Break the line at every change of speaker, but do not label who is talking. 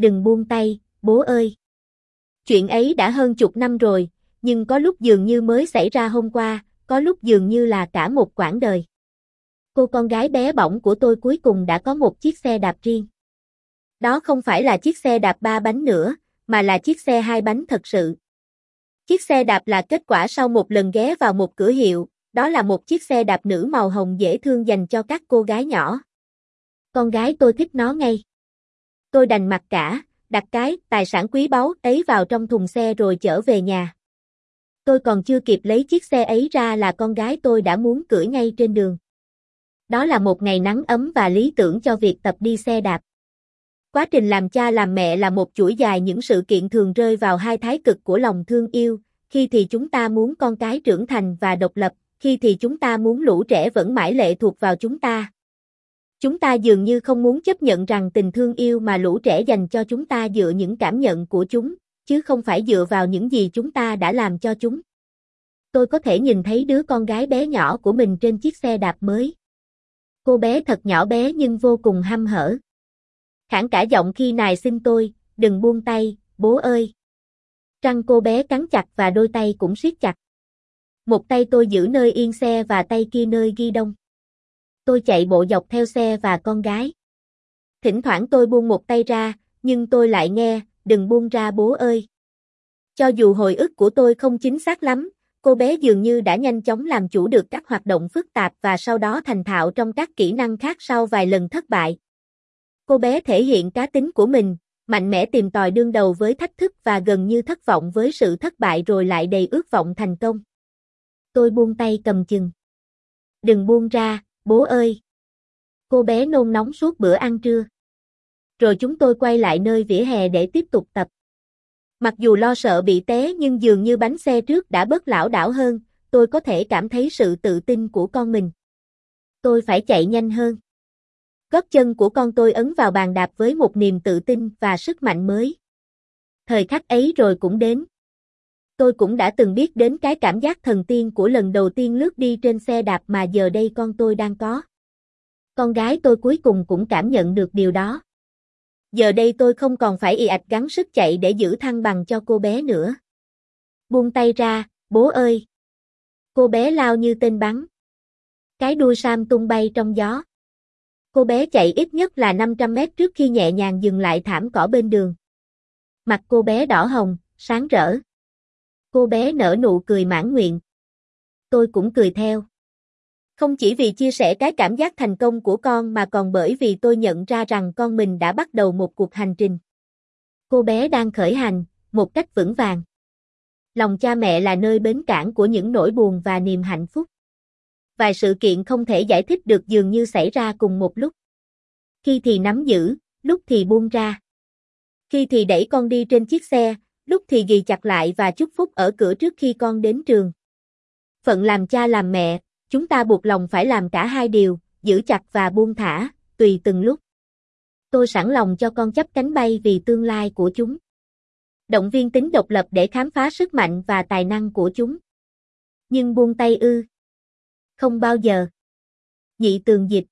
đừng buông tay, bố ơi. Chuyện ấy đã hơn chục năm rồi, nhưng có lúc dường như mới xảy ra hôm qua, có lúc dường như là cả một quãng đời. Cô con gái bé bỏng của tôi cuối cùng đã có một chiếc xe đạp riêng. Đó không phải là chiếc xe đạp ba bánh nữa, mà là chiếc xe hai bánh thật sự. Chiếc xe đạp là kết quả sau một lần ghé vào một cửa hiệu, đó là một chiếc xe đạp nữ màu hồng dễ thương dành cho các cô gái nhỏ. Con gái tôi thích nó ngay. Tôi đành mặc cả, đặt cái tài sản quý báu ấy vào trong thùng xe rồi chở về nhà. Tôi còn chưa kịp lấy chiếc xe ấy ra là con gái tôi đã muốn cưỡi ngay trên đường. Đó là một ngày nắng ấm và lý tưởng cho việc tập đi xe đạp. Quá trình làm cha làm mẹ là một chuỗi dài những sự kiện thường rơi vào hai thái cực của lòng thương yêu, khi thì chúng ta muốn con cái trưởng thành và độc lập, khi thì chúng ta muốn lũ trẻ vẫn mãi lệ thuộc vào chúng ta. Chúng ta dường như không muốn chấp nhận rằng tình thương yêu mà lũ trẻ dành cho chúng ta dựa những cảm nhận của chúng, chứ không phải dựa vào những gì chúng ta đã làm cho chúng. Tôi có thể nhìn thấy đứa con gái bé nhỏ của mình trên chiếc xe đạp mới. Cô bé thật nhỏ bé nhưng vô cùng ham hở. Khản cả giọng khi nài xin tôi, đừng buông tay, bố ơi. Trăng cô bé cắn chặt và đôi tay cũng siết chặt. Một tay tôi giữ nơi yên xe và tay kia nơi ghi đông. Tôi chạy bộ dọc theo xe và con gái. Thỉnh thoảng tôi buông một tay ra, nhưng tôi lại nghe, đừng buông ra bố ơi. Cho dù hồi ức của tôi không chính xác lắm, cô bé dường như đã nhanh chóng làm chủ được các hoạt động phức tạp và sau đó thành thạo trong các kỹ năng khác sau vài lần thất bại. Cô bé thể hiện cá tính của mình, mạnh mẽ tìm tòi đương đầu với thách thức và gần như thất vọng với sự thất bại rồi lại đầy ước vọng thành công. Tôi buông tay cầm chừng. Đừng buông ra, bố ơi. Cô bé nôn nóng suốt bữa ăn trưa. Rồi chúng tôi quay lại nơi vỉa hè để tiếp tục tập. Mặc dù lo sợ bị té nhưng dường như bánh xe trước đã bớt lão đảo hơn, tôi có thể cảm thấy sự tự tin của con mình. Tôi phải chạy nhanh hơn. Gót chân của con tôi ấn vào bàn đạp với một niềm tự tin và sức mạnh mới. Thời khắc ấy rồi cũng đến. Tôi cũng đã từng biết đến cái cảm giác thần tiên của lần đầu tiên lướt đi trên xe đạp mà giờ đây con tôi đang có. Con gái tôi cuối cùng cũng cảm nhận được điều đó. Giờ đây tôi không còn phải ì ạch gắng sức chạy để giữ thăng bằng cho cô bé nữa. Buông tay ra, bố ơi. Cô bé lao như tên bắn. Cái đuôi Sam tung bay trong gió. Cô bé chạy ít nhất là 500 mét trước khi nhẹ nhàng dừng lại thảm cỏ bên đường. Mặt cô bé đỏ hồng, sáng rỡ. Cô bé nở nụ cười mãn nguyện. Tôi cũng cười theo. Không chỉ vì chia sẻ cái cảm giác thành công của con mà còn bởi vì tôi nhận ra rằng con mình đã bắt đầu một cuộc hành trình. Cô bé đang khởi hành, một cách vững vàng. Lòng cha mẹ là nơi bến cảng của những nỗi buồn và niềm hạnh phúc. Vài sự kiện không thể giải thích được dường như xảy ra cùng một lúc. Khi thì nắm giữ, lúc thì buông ra. Khi thì đẩy con đi trên chiếc xe, lúc thì ghi chặt lại và chúc phúc ở cửa trước khi con đến trường. Phận làm cha làm mẹ, chúng ta buộc lòng phải làm cả hai điều, giữ chặt và buông thả, tùy từng lúc. Tôi sẵn lòng cho con chấp cánh bay vì tương lai của chúng. Động viên tính độc lập để khám phá sức mạnh và tài năng của chúng. Nhưng buông tay ư. Không bao giờ. Nhị tường dịch